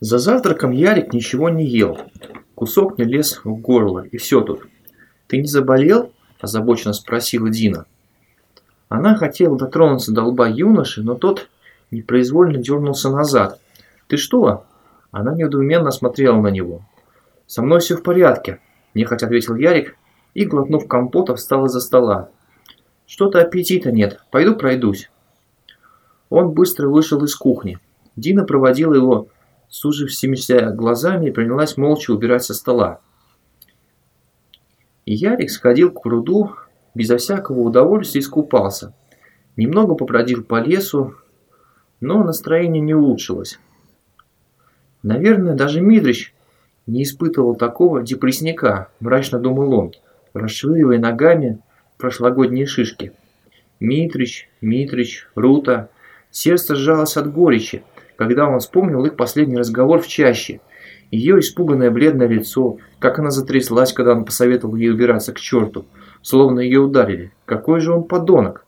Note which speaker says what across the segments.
Speaker 1: За завтраком Ярик ничего не ел. Кусок не лез в горло, и все тут. «Ты не заболел?» – озабоченно спросила Дина. Она хотела дотронуться до лба юноши, но тот непроизвольно дернулся назад. «Ты что?» Она недоуменно смотрела на него. «Со мной все в порядке», – нехотя ответил Ярик и, глотнув компота, встал из-за стола. «Что-то аппетита нет. Пойду пройдусь». Он быстро вышел из кухни. Дина проводила его, сужившимися глазами, принялась молча убирать со стола. И Ярик сходил к пруду, безо всякого удовольствия искупался. Немного побродил по лесу, но настроение не улучшилось. Наверное, даже Мидрич не испытывал такого депрессника, мрачно думал он, расшвыривая ногами прошлогодние шишки. Митрич, Митрич, Рута. Сердце сжалось от горечи, когда он вспомнил их последний разговор в чаще. Ее испуганное бледное лицо, как она затряслась, когда он посоветовал ей убираться к черту, словно ее ударили. Какой же он подонок!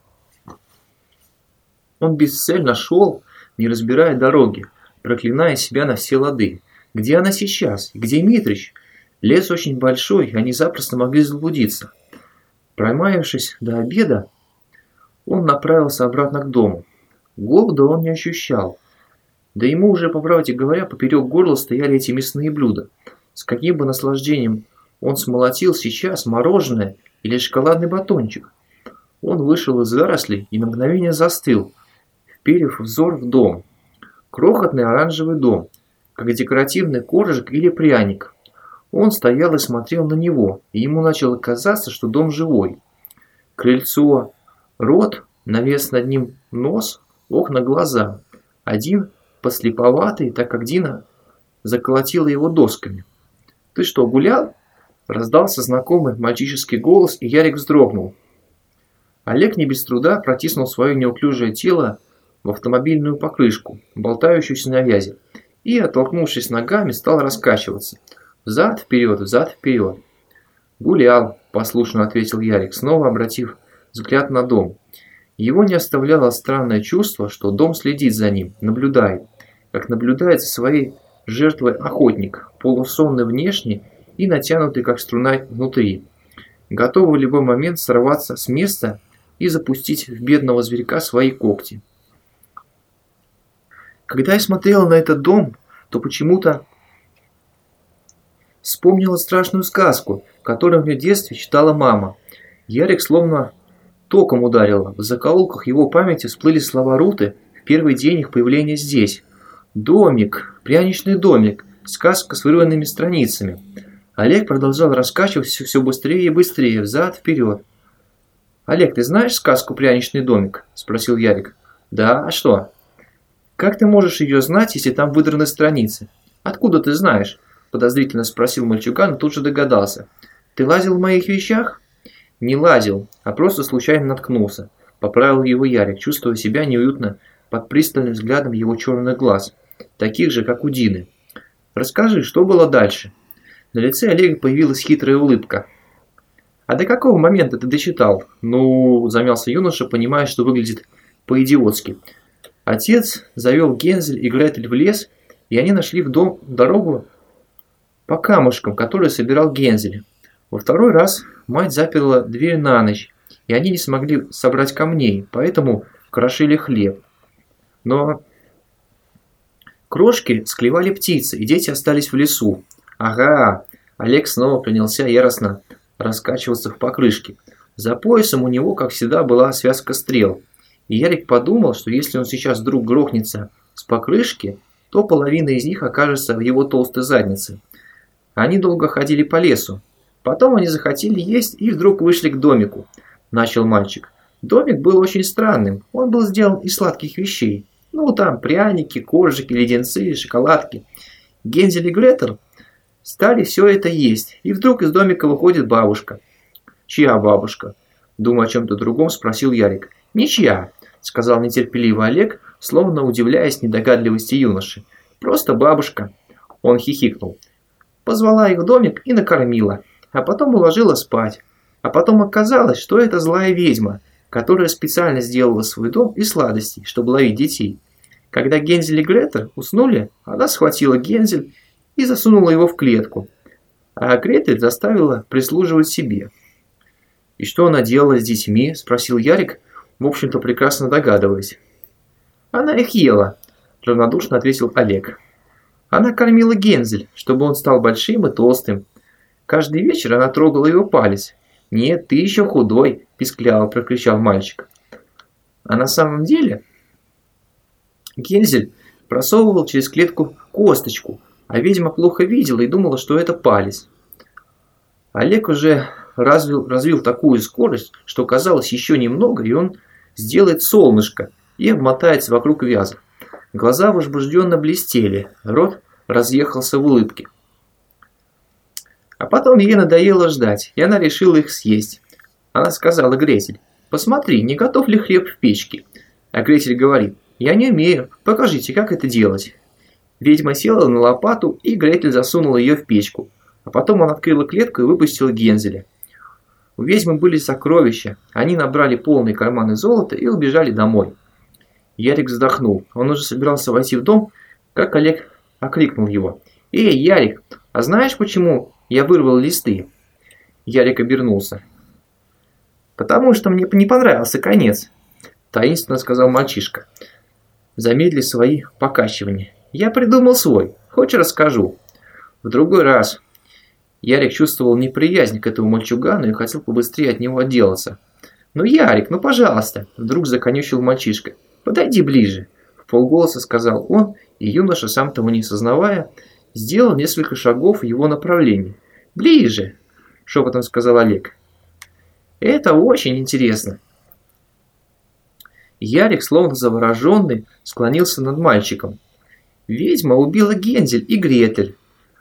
Speaker 1: Он бесцельно шел, не разбирая дороги, проклиная себя на все лады. Где она сейчас? Где Митрич? Лес очень большой, они запросто могли заблудиться. Промаявшись до обеда, он направился обратно к дому. Голода он не ощущал. Да ему уже, по правде говоря, поперек горла стояли эти мясные блюда. С каким бы наслаждением он смолотил сейчас мороженое или шоколадный батончик. Он вышел из зарослей и на мгновение застыл, вперев взор в дом. Крохотный оранжевый дом, как декоративный коржик или пряник. Он стоял и смотрел на него, и ему начало казаться, что дом живой. Крыльцо, рот, навес над ним нос, окна глаза. Один послеповатый, так как Дина заколотила его досками. «Ты что, гулял?» Раздался знакомый мальчишеский голос, и Ярик вздрогнул. Олег не без труда протиснул свое неуклюжее тело в автомобильную покрышку, болтающуюся на вязи, и, оттолкнувшись ногами, стал раскачиваться. Взад-вперед, взад-вперед. «Гулял», – послушно ответил Ярик, снова обратив взгляд на дом. Его не оставляло странное чувство, что дом следит за ним, наблюдает, как наблюдает за своей жертвой охотник, полусонный внешне и натянутый как струна внутри, готовый в любой момент сорваться с места и запустить в бедного зверька свои когти. Когда я смотрела на этот дом, то почему-то вспомнила страшную сказку, которую в детстве читала мама. Ярик словно током ударило. В закоулках его памяти всплыли слова Руты в первый день их появления здесь. «Домик, пряничный домик, сказка с вырванными страницами». Олег продолжал раскачиваться все быстрее и быстрее, взад-вперед. «Олег, ты знаешь сказку «Пряничный домик»?» – спросил Ярик. «Да, а что?» «Как ты можешь ее знать, если там выдраны страницы?» «Откуда ты знаешь?» – подозрительно спросил мальчуган и тут же догадался. «Ты лазил в моих вещах?» Не лазил, а просто случайно наткнулся. Поправил его Ярик, чувствуя себя неуютно под пристальным взглядом его черных глаз, таких же, как у Дины. «Расскажи, что было дальше?» На лице Олега появилась хитрая улыбка. «А до какого момента ты дочитал?» «Ну...» – замялся юноша, понимая, что выглядит по-идиотски. Отец завел Гензель и Гретель в лес, и они нашли в дом дорогу по камушкам, которые собирал Гензель. Во второй раз мать заперла дверь на ночь, и они не смогли собрать камней, поэтому крошили хлеб. Но крошки склевали птицы, и дети остались в лесу. Ага, Олег снова принялся яростно раскачиваться в покрышке. За поясом у него, как всегда, была связка стрел. И Ярик подумал, что если он сейчас вдруг грохнется с покрышки, то половина из них окажется в его толстой заднице. Они долго ходили по лесу, Потом они захотели есть и вдруг вышли к домику, начал мальчик. Домик был очень странным, он был сделан из сладких вещей. Ну, там пряники, коржики, леденцы, шоколадки. Гензель и Гретер стали все это есть, и вдруг из домика выходит бабушка. «Чья бабушка?» Думая о чем-то другом, спросил Ярик. «Ничья», — сказал нетерпеливо Олег, словно удивляясь недогадливости юноши. «Просто бабушка». Он хихикнул. Позвала их в домик и накормила а потом уложила спать. А потом оказалось, что это злая ведьма, которая специально сделала свой дом из сладостей, чтобы ловить детей. Когда Гензель и Гретер уснули, она схватила Гензель и засунула его в клетку, а Гретель заставила прислуживать себе. «И что она делала с детьми?» – спросил Ярик, в общем-то прекрасно догадываясь. «Она их ела», – равнодушно ответил Олег. Она кормила Гензель, чтобы он стал большим и толстым. Каждый вечер она трогала его палец. «Нет, ты еще худой», – пискляво прокричал мальчик. А на самом деле Гензель просовывал через клетку косточку, а ведьма плохо видела и думала, что это палец. Олег уже развил, развил такую скорость, что казалось еще немного, и он сделает солнышко и обмотается вокруг вяза. Глаза возбужденно блестели, рот разъехался в улыбке. А потом ей надоело ждать, и она решила их съесть. Она сказала Гретель, «Посмотри, не готов ли хлеб в печке?» А Гретель говорит, «Я не умею, покажите, как это делать». Ведьма села на лопату, и Гретель засунула ее в печку. А потом она открыла клетку и выпустила Гензеля. У ведьмы были сокровища, они набрали полные карманы золота и убежали домой. Ярик вздохнул. Он уже собирался войти в дом, как Олег окликнул его. «Эй, Ярик, а знаешь, почему я вырвал листы?» Ярик обернулся. «Потому что мне не понравился конец», – таинственно сказал мальчишка. Замедли свои покачивания. «Я придумал свой. Хочешь, расскажу?» «В другой раз». Ярик чувствовал неприязнь к этому мальчугану и хотел побыстрее от него отделаться. «Ну, Ярик, ну пожалуйста!» – вдруг законючил мальчишка. «Подойди ближе!» – в полголоса сказал он, и юноша, сам того не сознавая, сделал несколько шагов в его направлении. «Ближе!» – шепотом сказал Олег. «Это очень интересно!» Ярик, словно завороженный, склонился над мальчиком. Ведьма убила Гензель и Гретель,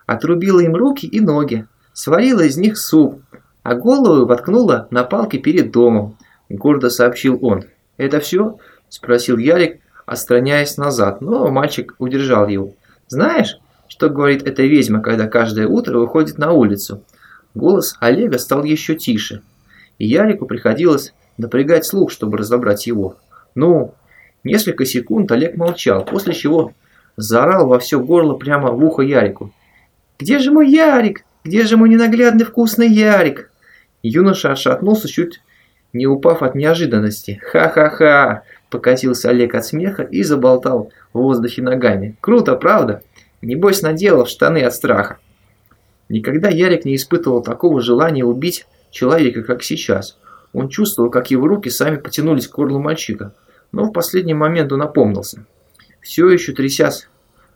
Speaker 1: отрубила им руки и ноги, сварила из них суп, а голову воткнула на палке перед домом, гордо сообщил он. «Это все?» – спросил Ярик, отстраняясь назад, но мальчик удержал его. «Знаешь, что говорит эта ведьма, когда каждое утро выходит на улицу?» Голос Олега стал еще тише, и Ярику приходилось напрягать слух, чтобы разобрать его. «Ну?» Несколько секунд Олег молчал, после чего заорал во все горло прямо в ухо Ярику. «Где же мой Ярик? Где же мой ненаглядный вкусный Ярик?» Юноша отшатнулся, чуть не упав от неожиданности. «Ха-ха-ха!» – покатился Олег от смеха и заболтал в воздухе ногами. «Круто, правда? Небось наделал в штаны от страха». Никогда Ярик не испытывал такого желания убить человека, как сейчас. Он чувствовал, как его руки сами потянулись к горлу мальчика, но в последний момент он опомнился. Все еще трясясь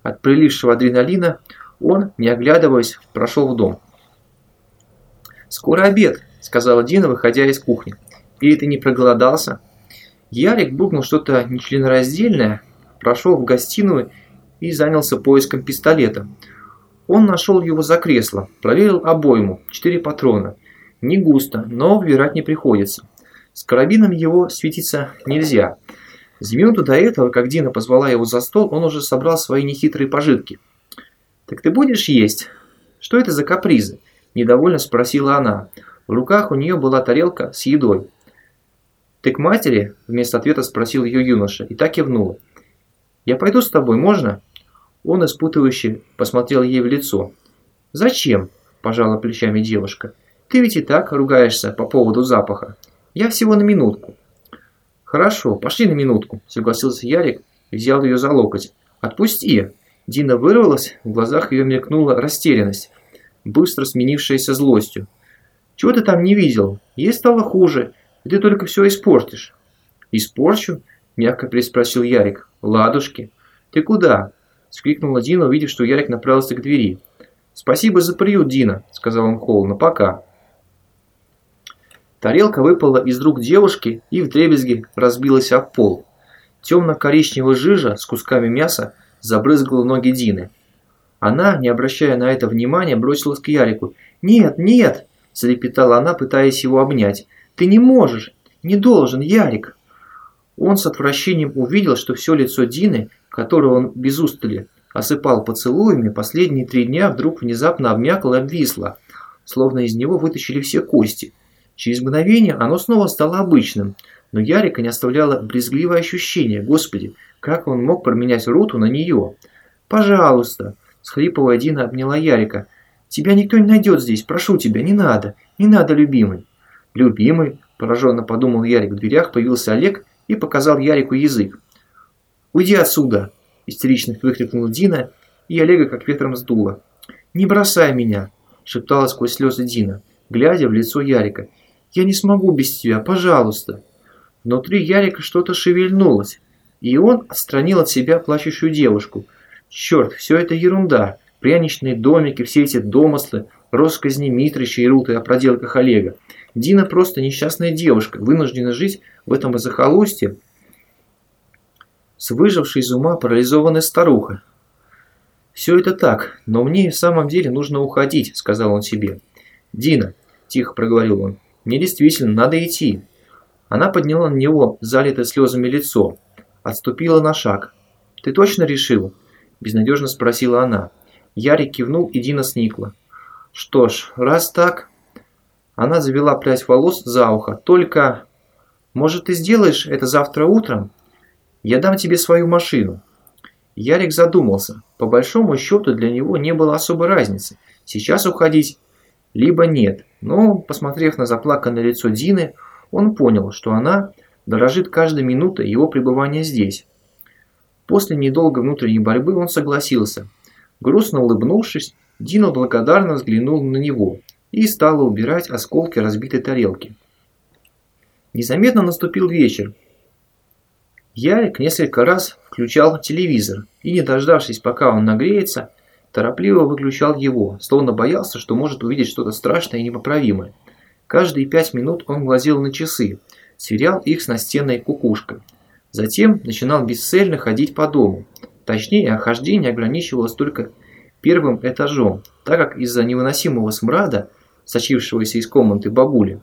Speaker 1: от прилившего адреналина, он, не оглядываясь, прошел в дом. «Скоро обед», – сказала Дина, выходя из кухни. «Или ты не проголодался?» Ярик буркнул что-то нечленораздельное, прошел в гостиную и занялся поиском пистолета. Он нашел его за кресло, проверил обойму, четыре патрона. Не густо, но выбирать не приходится. С карабином его светиться нельзя. За минуту до этого, как Дина позвала его за стол, он уже собрал свои нехитрые пожитки. «Так ты будешь есть?» «Что это за капризы?» – недовольно спросила она. В руках у нее была тарелка с едой. «Ты к матери?» – вместо ответа спросил ее юноша и так кивнула. «Я пойду с тобой, можно?» Он испытывающе посмотрел ей в лицо. «Зачем?» – пожала плечами девушка. «Ты ведь и так ругаешься по поводу запаха. Я всего на минутку». «Хорошо, пошли на минутку», – согласился Ярик и взял ее за локоть. «Отпусти!» Дина вырвалась, в глазах ее мелькнула растерянность, быстро сменившаяся злостью. «Чего ты там не видел? Ей стало хуже, и ты только все испортишь». «Испорчу?» – мягко переспросил Ярик. «Ладушки». «Ты куда?» – скрикнула Дина, увидев, что Ярик направился к двери. «Спасибо за приют, Дина», – сказал он холодно. «Пока». Тарелка выпала из рук девушки и вдребезги разбилась об пол. Темно-коричневая жижа с кусками мяса забрызгала ноги Дины. Она, не обращая на это внимания, бросилась к Ярику. «Нет, нет!» – залепетала она, пытаясь его обнять. «Ты не можешь! Не должен, Ярик!» Он с отвращением увидел, что все лицо Дины, которое он без устали осыпал поцелуями, последние три дня вдруг внезапно обмякло и обвисло, словно из него вытащили все кости. Через мгновение оно снова стало обычным, но Ярика не оставляло брезгливое ощущение. Господи, Как он мог променять Руту на нее? «Пожалуйста!» – схлипывая, Дина обняла Ярика. «Тебя никто не найдет здесь, прошу тебя, не надо, не надо, любимый!» «Любимый?» – пораженно подумал Ярик. В дверях появился Олег и показал Ярику язык. «Уйди отсюда!» – истерично выкрикнула Дина, и Олега как ветром сдуло. «Не бросай меня!» – шептала сквозь слезы Дина, глядя в лицо Ярика. «Я не смогу без тебя, пожалуйста!» Внутри Ярика что-то шевельнулось, и он отстранил от себя плачущую девушку. Черт, все это ерунда. Пряничные домики, все эти домыслы, росказни Митрича и Руты о проделках Олега. Дина просто несчастная девушка, вынуждена жить в этом захолустье с выжившей из ума парализованной старухой. «Все это так, но мне в самом деле нужно уходить», – сказал он себе. «Дина», – тихо проговорил он, – «мне действительно надо идти». Она подняла на него залитое слезами лицо, отступила на шаг. «Ты точно решил?» – безнадежно спросила она. Ярик кивнул, и Дина сникла. «Что ж, раз так...» Она завела прядь волос за ухо. «Только... Может, ты сделаешь это завтра утром? Я дам тебе свою машину». Ярик задумался. По большому счету для него не было особой разницы. Сейчас уходить, либо нет. Но, посмотрев на заплаканное лицо Дины, он понял, что она дорожит каждой минутой его пребывания здесь. После недолгой внутренней борьбы он согласился. Грустно улыбнувшись, Дина благодарно взглянул на него и стала убирать осколки разбитой тарелки. Незаметно наступил вечер. Ярик несколько раз включал телевизор и, не дождавшись, пока он нагреется, торопливо выключал его, словно боялся, что может увидеть что-то страшное и непоправимое. Каждые пять минут он глазел на часы, сверял их с настенной кукушкой. Затем начинал бесцельно ходить по дому. Точнее, хождение ограничивалось только первым этажом, так как из-за невыносимого смрада, сочившегося из комнаты бабули,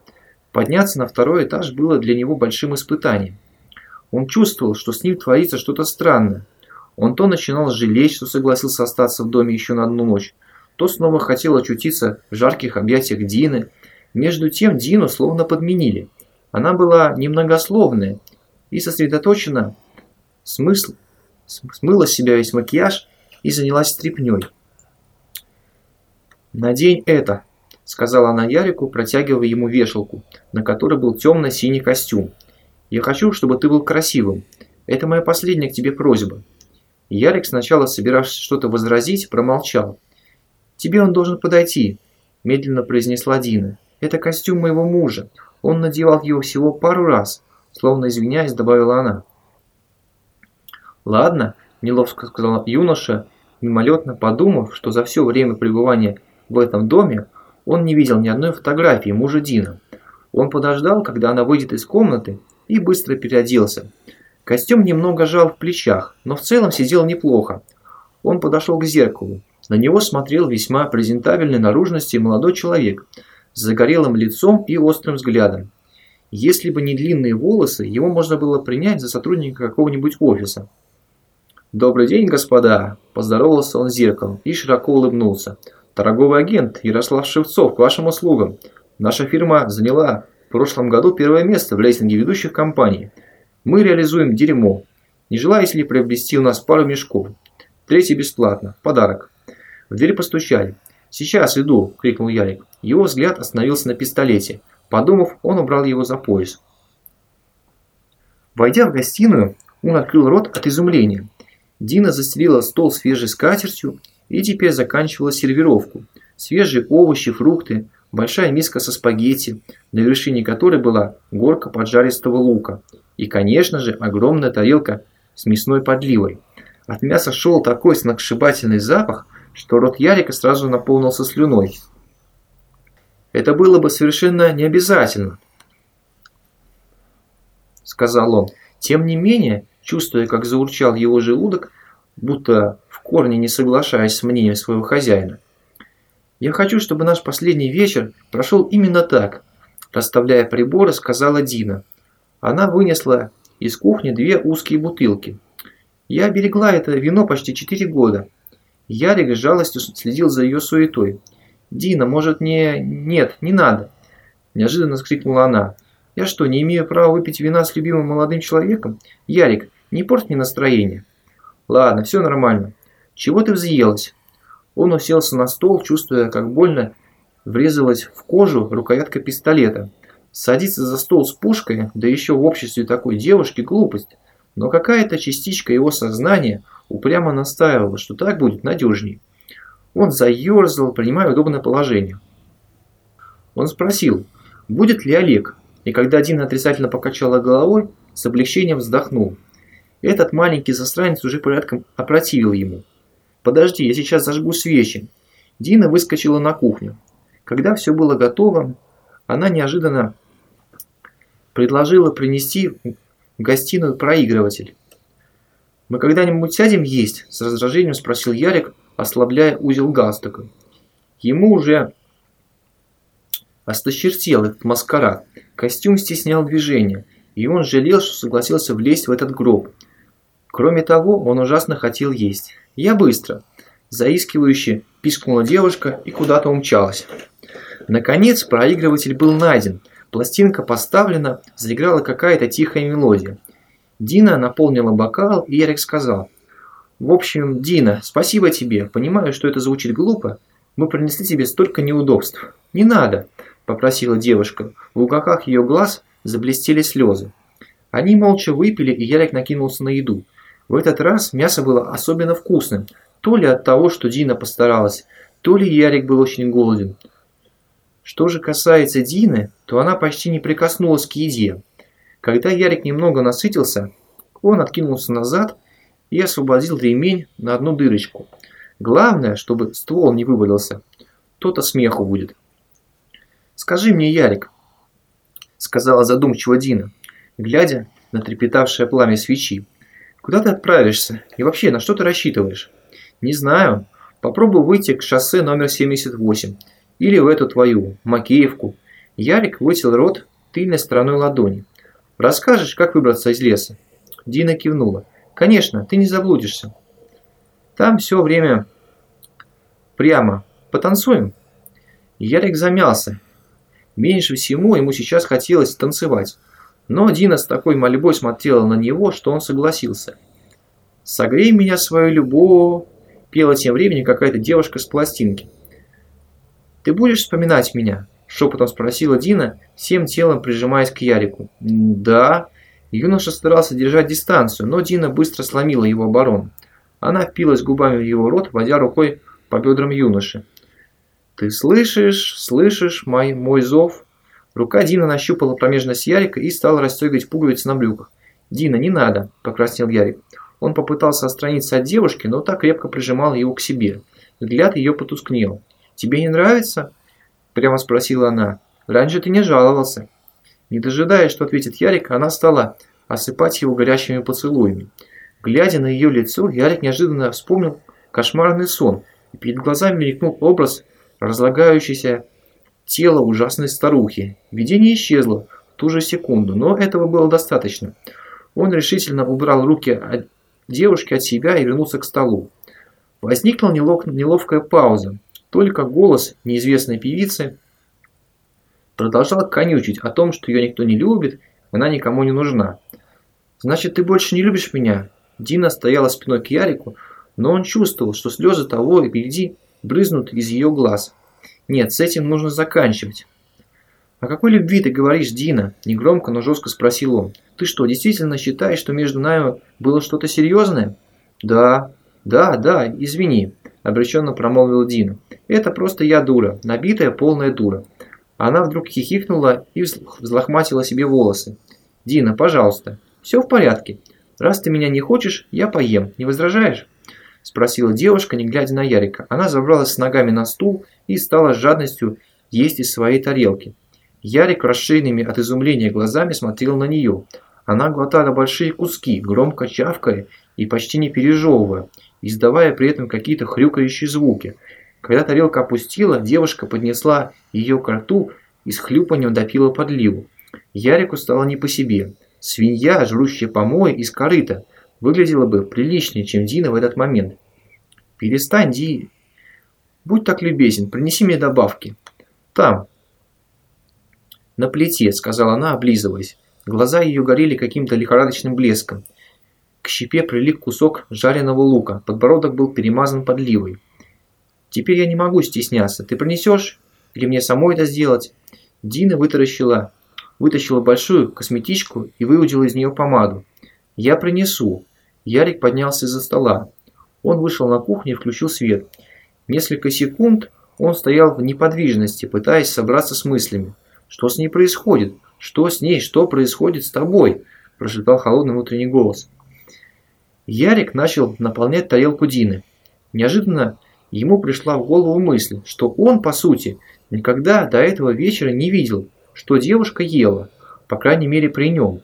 Speaker 1: подняться на второй этаж было для него большим испытанием. Он чувствовал, что с ним творится что-то странное. Он то начинал жалеть, что согласился остаться в доме еще на одну ночь, то снова хотел очутиться в жарких объятиях Дины, между тем Дину словно подменили. Она была немногословная и сосредоточена, смысл, смыла с себя весь макияж и занялась стряпнёй. «Надень это», – сказала она Ярику, протягивая ему вешалку, на которой был темно-синий костюм. «Я хочу, чтобы ты был красивым. Это моя последняя к тебе просьба». Ярик сначала, собиравшись что-то возразить, промолчал. «Тебе он должен подойти», – медленно произнесла Дина. Это костюм моего мужа. Он надевал его всего пару раз, словно извиняясь, добавила она. Ладно, неловко сказал юноша, мимолетно подумав, что за все время пребывания в этом доме он не видел ни одной фотографии мужа Дина. Он подождал, когда она выйдет из комнаты, и быстро переоделся. Костюм немного жал в плечах, но в целом сидел неплохо. Он подошел к зеркалу. На него смотрел весьма презентабельной наружности молодой человек – с загорелым лицом и острым взглядом. Если бы не длинные волосы, его можно было принять за сотрудника какого-нибудь офиса. «Добрый день, господа!» – поздоровался он зеркалом и широко улыбнулся. «Торговый агент Ярослав Шевцов к вашим услугам. Наша фирма заняла в прошлом году первое место в рейтинге ведущих компаний. Мы реализуем дерьмо. Не желаете ли приобрести у нас пару мешков? Третий бесплатно. Подарок». В дверь постучали. «Сейчас иду!» – крикнул Ярик. Его взгляд остановился на пистолете. Подумав, он убрал его за пояс. Войдя в гостиную, он открыл рот от изумления. Дина застелила стол свежей скатертью и теперь заканчивала сервировку. Свежие овощи, фрукты, большая миска со спагетти, на вершине которой была горка поджаристого лука. И, конечно же, огромная тарелка с мясной подливой. От мяса шел такой сногсшибательный запах, что рот Ярика сразу наполнился слюной. Это было бы совершенно не обязательно, сказал он. Тем не менее, чувствуя, как заурчал его желудок, будто корне не соглашаясь с мнением своего хозяина. «Я хочу, чтобы наш последний вечер прошел именно так», расставляя приборы, сказала Дина. Она вынесла из кухни две узкие бутылки. Я берегла это вино почти четыре года. Ярик с жалостью следил за ее суетой. «Дина, может не... Нет, не надо!» Неожиданно скрикнула она. «Я что, не имею права выпить вина с любимым молодым человеком? Ярик, Не порт мне настроение. Ладно, все нормально. Чего ты взъелась? Он уселся на стол, чувствуя, как больно врезалась в кожу рукоятка пистолета. Садиться за стол с пушкой, да еще в обществе такой девушки, глупость. Но какая-то частичка его сознания упрямо настаивала, что так будет надежней. Он заерзал, принимая удобное положение. Он спросил, будет ли Олег, и когда Дина отрицательно покачала головой, с облегчением вздохнул. Этот маленький засранец уже порядком опротивил ему. «Подожди, я сейчас зажгу свечи». Дина выскочила на кухню. Когда все было готово, она неожиданно предложила принести в гостиную проигрыватель. «Мы когда-нибудь сядем есть?» – с раздражением спросил Ярик, ослабляя узел галстука. Ему уже осточертел этот маскарад. Костюм стеснял движение, и он жалел, что согласился влезть в этот гроб. Кроме того, он ужасно хотел есть. «Я быстро!» Заискивающе пискнула девушка и куда-то умчалась. Наконец проигрыватель был найден. Пластинка поставлена, заиграла какая-то тихая мелодия. Дина наполнила бокал, и Ярик сказал. «В общем, Дина, спасибо тебе. Понимаю, что это звучит глупо. Мы принесли тебе столько неудобств». «Не надо», – попросила девушка. В уголках ее глаз заблестели слезы. Они молча выпили, и Ярик накинулся на еду. В этот раз мясо было особенно вкусным. То ли от того, что Дина постаралась, то ли Ярик был очень голоден. Что же касается Дины, то она почти не прикоснулась к еде. Когда Ярик немного насытился, он откинулся назад и освободил ремень на одну дырочку. Главное, чтобы ствол не вывалился. То-то смеху будет. «Скажи мне, Ярик», — сказала задумчиво Дина, глядя на трепетавшее пламя свечи, «куда ты отправишься и вообще на что ты рассчитываешь?» «Не знаю. Попробую выйти к шоссе номер 78 или в эту твою, Макеевку. Ярик вытел рот тыльной стороной ладони. Расскажешь, как выбраться из леса? Дина кивнула. Конечно, ты не заблудишься. Там все время прямо. Потанцуем? Ярик замялся. Меньше всего ему сейчас хотелось танцевать. Но Дина с такой мольбой смотрела на него, что он согласился. «Согрей меня свою любовь», пела тем временем какая-то девушка с пластинки. «Ты будешь вспоминать меня?» – шепотом спросила Дина, всем телом прижимаясь к Ярику. «Да». Юноша старался держать дистанцию, но Дина быстро сломила его оборону. Она впилась губами в его рот, водя рукой по бедрам юноши. «Ты слышишь, слышишь мой, мой зов?» Рука Дина нащупала промежность Ярика и стала расстегивать пуговицы на брюках. «Дина, не надо!» – покраснел Ярик. Он попытался отстраниться от девушки, но так крепко прижимал его к себе. Взгляд ее потускнел. «Тебе не нравится?» – прямо спросила она. «Раньше ты не жаловался». Не дожидаясь, что ответит Ярик, она стала осыпать его горящими поцелуями. Глядя на ее лицо, Ярик неожиданно вспомнил кошмарный сон, и перед глазами мелькнул образ разлагающейся тела ужасной старухи. Видение исчезло в ту же секунду, но этого было достаточно. Он решительно убрал руки от девушки от себя и вернулся к столу. Возникла неловкая пауза. Только голос неизвестной певицы продолжал конючить о том, что ее никто не любит, она никому не нужна. «Значит, ты больше не любишь меня?» Дина стояла спиной к Ярику, но он чувствовал, что слезы того и впереди брызнут из ее глаз. «Нет, с этим нужно заканчивать». «О какой любви ты говоришь, Дина?» – негромко, но жестко спросил он. «Ты что, действительно считаешь, что между нами было что-то серьезное?» «Да, да, да, извини», – обреченно промолвил Дина. «Это просто я дура, набитая полная дура». Она вдруг хихикнула и взлохматила себе волосы. «Дина, пожалуйста, все в порядке. Раз ты меня не хочешь, я поем. Не возражаешь?» Спросила девушка, не глядя на Ярика. Она забралась с ногами на стул и стала с жадностью есть из своей тарелки. Ярик расширенными от изумления глазами смотрел на нее. Она глотала большие куски, громко чавкая и почти не пережевывая, издавая при этом какие-то хрюкающие звуки. Когда тарелка опустила, девушка поднесла ее к рту и с хлюпанием допила подливу. Ярику стало не по себе. Свинья, жрущая помои из корыта, выглядела бы приличнее, чем Дина в этот момент. «Перестань, Ди. Будь так любезен, принеси мне добавки. Там, «На плите», — сказала она, облизываясь. Глаза ее горели каким-то лихорадочным блеском. К щепе прилип кусок жареного лука, подбородок был перемазан подливой. «Теперь я не могу стесняться. Ты принесешь? Или мне самой это сделать?» Дина вытаращила, вытащила большую косметичку и выудила из нее помаду. «Я принесу». Ярик поднялся из-за стола. Он вышел на кухню и включил свет. Несколько секунд он стоял в неподвижности, пытаясь собраться с мыслями. «Что с ней происходит? Что с ней? Что происходит с тобой?» – прошептал холодный внутренний голос. Ярик начал наполнять тарелку Дины. Неожиданно ему пришла в голову мысль, что он, по сути, никогда до этого вечера не видел, что девушка ела, по крайней мере при нем.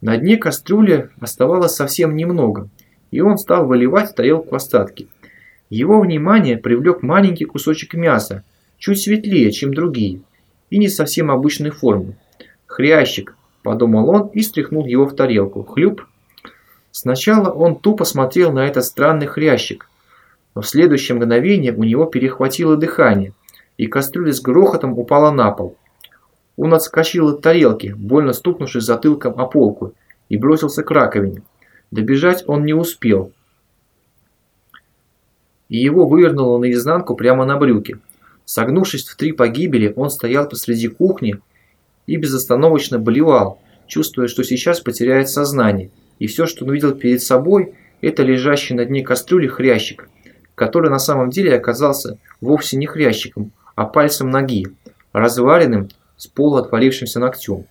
Speaker 1: На дне кастрюли оставалось совсем немного, и он стал выливать в тарелку остатки. Его внимание привлек маленький кусочек мяса, чуть светлее, чем другие, и не совсем обычной формы. «Хрящик», – подумал он и стряхнул его в тарелку. Хлюп. Сначала он тупо смотрел на этот странный хрящик, но в следующее мгновение у него перехватило дыхание, и кастрюля с грохотом упала на пол. Он отскочил от тарелки, больно стукнувшись затылком о полку, и бросился к раковине. Добежать он не успел. И его вывернуло наизнанку прямо на брюки. Согнувшись в три погибели, он стоял посреди кухни и безостановочно болевал, чувствуя, что сейчас потеряет сознание, и все, что он видел перед собой, это лежащий на дне кастрюли хрящик, который на самом деле оказался вовсе не хрящиком, а пальцем ноги, разваленным с пола отвалившимся ногтем.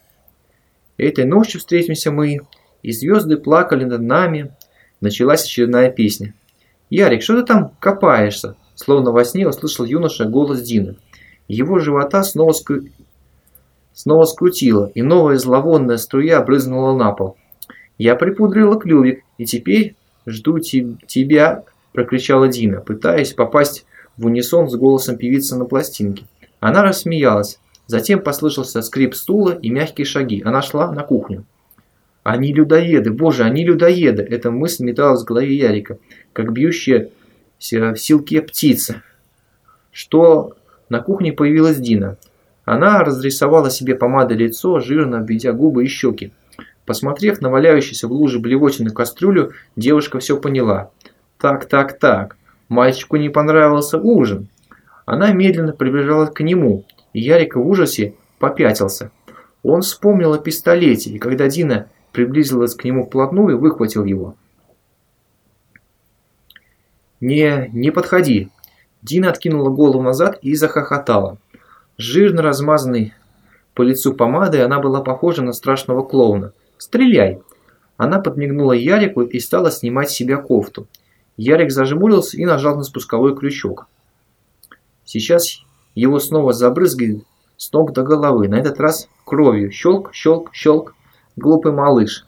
Speaker 1: Этой ночью встретимся мы, и звезды плакали над нами. Началась очередная песня. «Ярик, что ты там копаешься?» Словно во сне услышал юноша голос Дины. Его живота снова, скру... снова скрутило, и новая зловонная струя брызнула на пол. «Я припудрила клювик, и теперь жду тебя», прокричала Дина, пытаясь попасть в унисон с голосом певицы на пластинке. Она рассмеялась. Затем послышался скрип стула и мягкие шаги. Она шла на кухню. «Они людоеды! Боже, они людоеды!» Эта мысль металась в голове Ярика, как бьющая в силке птица. Что на кухне появилась Дина. Она разрисовала себе помадой лицо, жирно обведя губы и щеки. Посмотрев на валяющуюся в луже блевотину кастрюлю, девушка все поняла. «Так, так, так, мальчику не понравился ужин». Она медленно приближалась к нему, Ярик в ужасе попятился. Он вспомнил о пистолете, и когда Дина приблизилась к нему вплотную выхватил его. «Не, не подходи!» Дина откинула голову назад и захохотала. Жирно размазанной по лицу помадой она была похожа на страшного клоуна. «Стреляй!» Она подмигнула Ярику и стала снимать с себя кофту. Ярик зажмурился и нажал на спусковой крючок. Сейчас его снова забрызгает с ног до головы, на этот раз кровью. Щелк, щелк, щелк. Глупый малыш.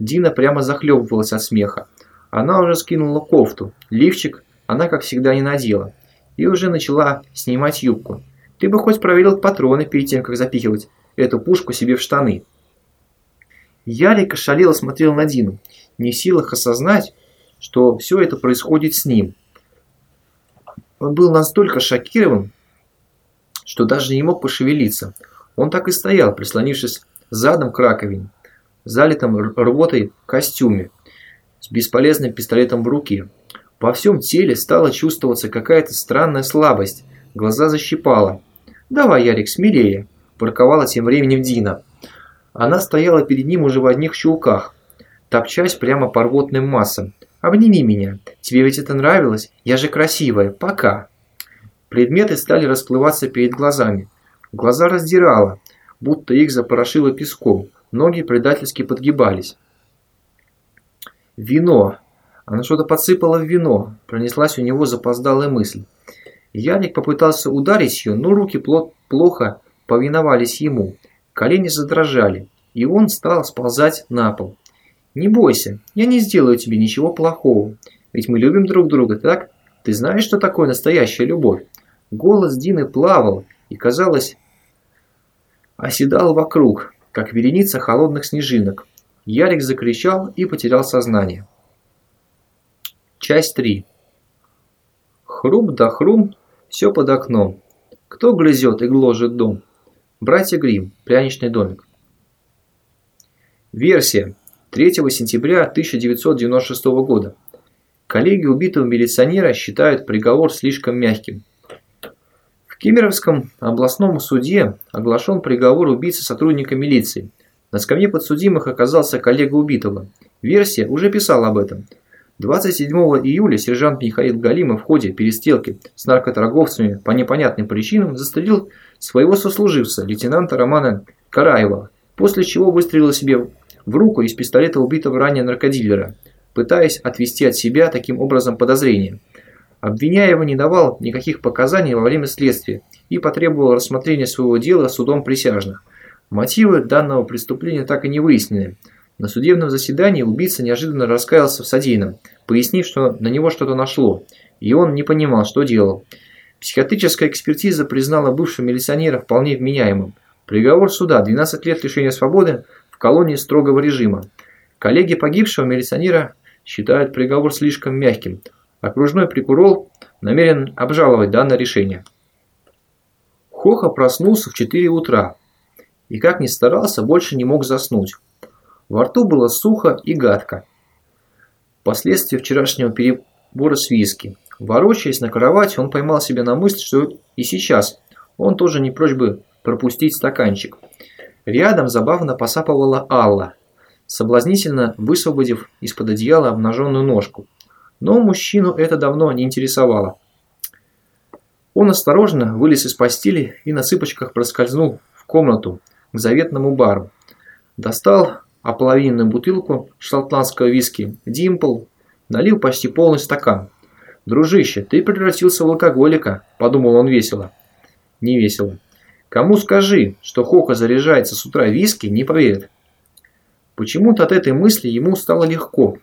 Speaker 1: Дина прямо захлебывалась от смеха. Она уже скинула кофту. Лифчик она, как всегда, не надела. И уже начала снимать юбку. Ты бы хоть проверил патроны перед тем, как запихивать эту пушку себе в штаны. Ярик ошалело смотрел на Дину, не в силах осознать, что все это происходит с ним. Он был настолько шокирован, что даже не мог пошевелиться. Он так и стоял, прислонившись задом к раковине залитом рвотой костюме, с бесполезным пистолетом в руке. Во всем теле стала чувствоваться какая-то странная слабость, глаза защипала. «Давай, Ярик, смелее!» – ворковала тем временем Дина. Она стояла перед ним уже в одних чулках, топчась прямо по рвотным массам. «Обними меня. Тебе ведь это нравилось? Я же красивая. Пока!» Предметы стали расплываться перед глазами. Глаза раздирало, будто их запорошило песком. Ноги предательски подгибались. Вино. Она что-то подсыпала в вино. Пронеслась у него запоздалая мысль. Яник попытался ударить ее, но руки плохо повиновались ему. Колени задрожали, и он стал сползать на пол. «Не бойся, я не сделаю тебе ничего плохого. Ведь мы любим друг друга, так? Ты знаешь, что такое настоящая любовь?» Голос Дины плавал и, казалось, оседал вокруг как вереница холодных снежинок. Ярик закричал и потерял сознание. Часть 3. Хрум да хрум, все под окном. Кто грызет и гложет дом? Братья Грим, пряничный домик. Версия. 3 сентября 1996 года. Коллеги убитого милиционера считают приговор слишком мягким. Кемеровском областном суде оглашен приговор убийцы сотрудника милиции. На скамье подсудимых оказался коллега убитого. Версия уже писала об этом. 27 июля сержант Михаил Галимов в ходе перестрелки с наркоторговцами по непонятным причинам застрелил своего сослуживца, лейтенанта Романа Караева, после чего выстрелил себе в руку из пистолета убитого ранее наркодилера, пытаясь отвести от себя таким образом подозрения. Обвиняемый не давал никаких показаний во время следствия и потребовал рассмотрения своего дела судом присяжных. Мотивы данного преступления так и не выяснены – на судебном заседании убийца неожиданно раскаялся в содеянном, пояснив, что на него что-то нашло, и он не понимал, что делал. Психиатрическая экспертиза признала бывшего милиционера вполне вменяемым. Приговор суда – 12 лет лишения свободы в колонии строгого режима. Коллеги погибшего милиционера считают приговор слишком мягким. Окружной прокурор намерен обжаловать данное решение. Хоха проснулся в 4 утра и, как ни старался, больше не мог заснуть. Во рту было сухо и гадко. Последствия вчерашнего перебора с виски. Ворочаясь на кровати, он поймал себя на мысль, что и сейчас он тоже не прочь бы пропустить стаканчик. Рядом забавно посапывала Алла, соблазнительно высвободив из-под одеяла обнаженную ножку. Но мужчину это давно не интересовало. Он осторожно вылез из постели и на цыпочках проскользнул в комнату к заветному бару. Достал половинную бутылку шотландского виски «Димпл» налил почти полный стакан. «Дружище, ты превратился в алкоголика», – подумал он весело. Не весело. Кому скажи, что Хока заряжается с утра виски, не поверит. Почему-то от этой мысли ему стало легко.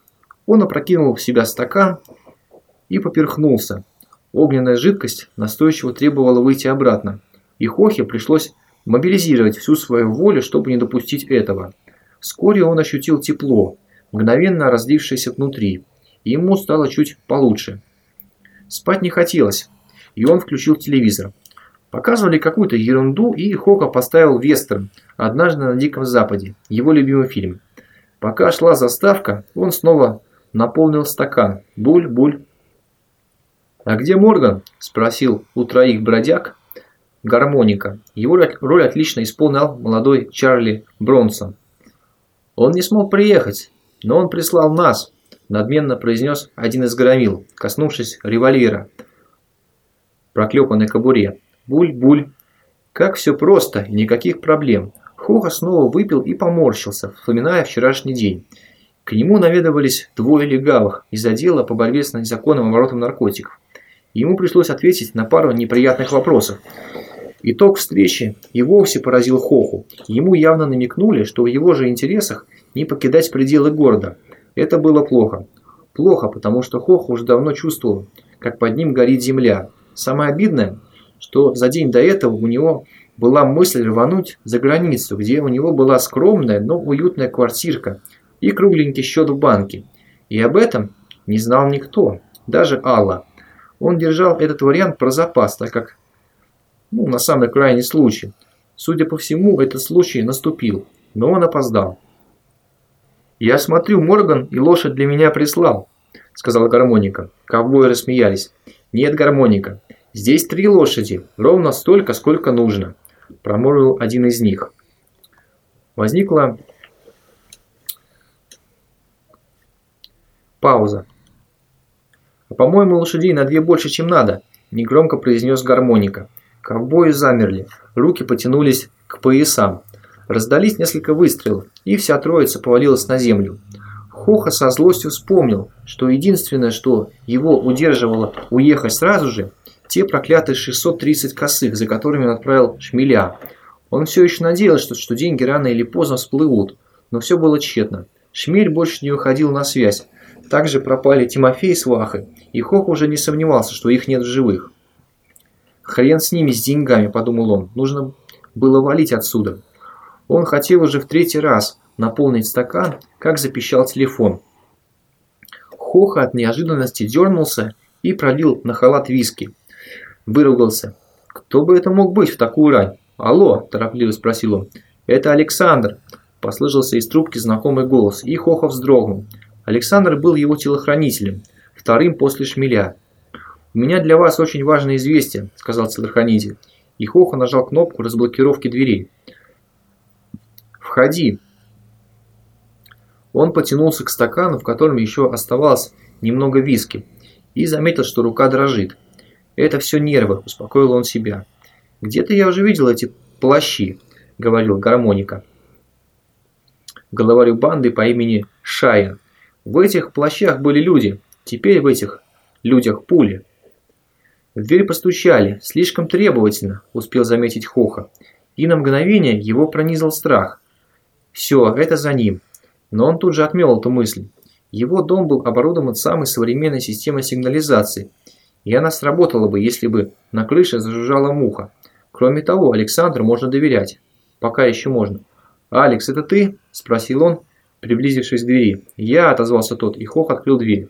Speaker 1: Он опрокинул в себя стакан и поперхнулся. Огненная жидкость настойчиво требовала выйти обратно, и Хохе пришлось мобилизировать всю свою волю, чтобы не допустить этого. Вскоре он ощутил тепло, мгновенно разлившееся внутри, и ему стало чуть получше. Спать не хотелось, и он включил телевизор. Показывали какую-то ерунду, и Хока поставил вестерн «Однажды на Диком Западе», его любимый фильм. Пока шла заставка, он снова наполнил стакан. Буль-буль. «А где Морган?» – спросил у троих бродяг гармоника. Его роль отлично исполнял молодой Чарли Бронсон. Он не смог приехать, но он прислал нас, надменно произнес один из громил, коснувшись револьвера. Проклепанной кобуре. Буль-буль. Как все просто и никаких проблем. Хоха снова выпил и поморщился, вспоминая вчерашний день. К нему наведывались двое легавых из отдела по борьбе с незаконным оборотом наркотиков. Ему пришлось ответить на пару неприятных вопросов. Итог встречи и вовсе поразил Хоху. Ему явно намекнули, что в его же интересах не покидать пределы города. Это было плохо. Плохо, потому что Хох уже давно чувствовал, как под ним горит земля. Самое обидное, что за день до этого у него была мысль рвануть за границу, где у него была скромная, но уютная квартирка и кругленький счет в банке. И об этом не знал никто, даже Алла. Он держал этот вариант про запас, так как ну, на самый крайний случай. Судя по всему, этот случай наступил, но он опоздал. «Я смотрю, Морган и лошадь для меня прислал», – сказала гармоника. Ковбои рассмеялись. «Нет, гармоника, здесь три лошади, ровно столько, сколько нужно», – промолвил один из них. Возникла пауза. «А по-моему, лошадей на две больше, чем надо», – негромко произнес гармоника. Ковбои замерли, руки потянулись к поясам. Раздались несколько выстрелов, и вся троица повалилась на землю. Хоха со злостью вспомнил, что единственное, что его удерживало уехать сразу же, те проклятые 630 косых, за которыми он отправил шмеля. Он все еще надеялся, что, что деньги рано или поздно всплывут, но все было тщетно. Шмель больше не выходил на связь. Также пропали Тимофей с Вахой, и Хох уже не сомневался, что их нет в живых. «Хрен с ними, с деньгами», – подумал он. «Нужно было валить отсюда». Он хотел уже в третий раз наполнить стакан, как запищал телефон. Хоха от неожиданности дернулся и пролил на халат виски. Выругался. «Кто бы это мог быть в такую рань?» «Алло», – торопливо спросил он. «Это Александр. Послышался из трубки знакомый голос, и Хохов вздрогнул. Александр был его телохранителем, вторым после шмеля. «У меня для вас очень важное известие», – сказал телохранитель. И Хоха нажал кнопку разблокировки дверей. «Входи». Он потянулся к стакану, в котором еще оставалось немного виски, и заметил, что рука дрожит. «Это все нервы», – успокоил он себя. «Где-то я уже видел эти плащи», – говорил гармоника. Главарю банды по имени Шаян. В этих плащах были люди, теперь в этих людях пули. В дверь постучали, слишком требовательно, успел заметить Хоха, и на мгновение его пронизал страх. Все, это за ним. Но он тут же отмел эту мысль. Его дом был оборудован самой современной системой сигнализации, и она сработала бы, если бы на крыше зажужжала муха. Кроме того, Александру можно доверять. Пока еще можно. «Алекс, это ты?» – спросил он, приблизившись к двери. «Я», – отозвался тот, и Хох открыл дверь.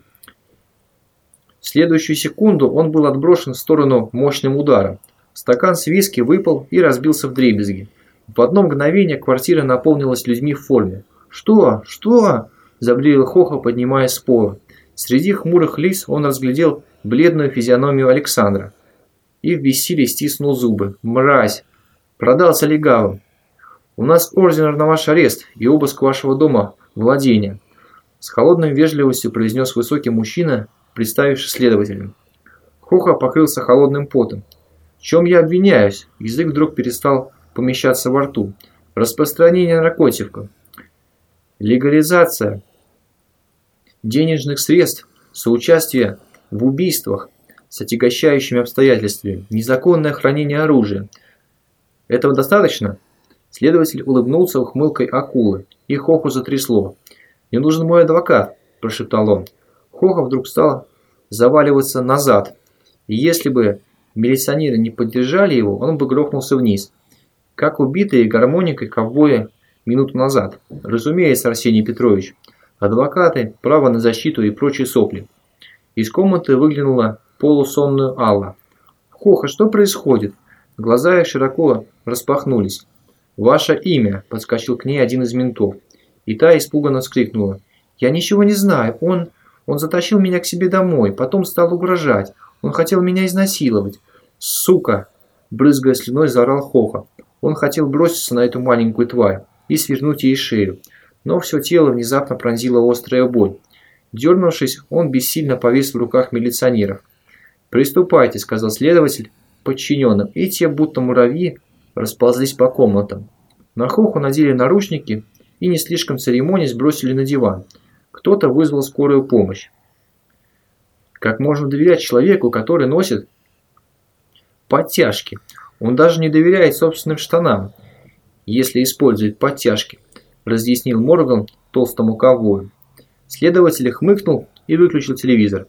Speaker 1: В следующую секунду он был отброшен в сторону мощным ударом. Стакан с виски выпал и разбился в дребезги. В одно мгновение квартира наполнилась людьми в форме. «Что? Что?» – заблеял Хоха, поднимаясь с пола. Среди хмурых лиц он разглядел бледную физиономию Александра и в бессилии стиснул зубы. «Мразь! Продался легавым! У нас ордер на ваш арест и обыск вашего дома, владения!» С холодной вежливостью произнес высокий мужчина, представившись следователем. Хоха покрылся холодным потом. «В чем я обвиняюсь?» Язык вдруг перестал помещаться во рту. «Распространение наркотиков, легализация денежных средств, соучастие в убийствах с отягощающими обстоятельствами, незаконное хранение оружия. Этого достаточно? Следователь улыбнулся ухмылкой акулы, и Хоху затрясло. «Мне нужен мой адвокат», – прошептал он. Хоха вдруг стал заваливаться назад, и если бы милиционеры не поддержали его, он бы грохнулся вниз, как убитые гармоникой ковбои минуту назад. Разумеется, Арсений Петрович. Адвокаты, право на защиту и прочие сопли. Из комнаты выглянула полусонная Алла. «Хоха, что происходит?» Глаза их широко распахнулись. «Ваше имя!» – подскочил к ней один из ментов. И та испуганно вскрикнула. «Я ничего не знаю. Он... Он затащил меня к себе домой, потом стал угрожать. Он хотел меня изнасиловать. Сука!» Брызгая слюной, заорал Хоха. Он хотел броситься на эту маленькую тварь и свернуть ей шею. Но все тело внезапно пронзила острая боль. Дернувшись, он бессильно повис в руках милиционеров. «Приступайте», – сказал следователь подчиненным, и те, будто муравьи, расползлись по комнатам. На Хоху надели наручники и, не слишком церемонясь, бросили на диван. Кто-то вызвал скорую помощь. Как можно доверять человеку, который носит подтяжки? Он даже не доверяет собственным штанам, если использует подтяжки, разъяснил Морган толстому ковбою. Следователь хмыкнул и выключил телевизор.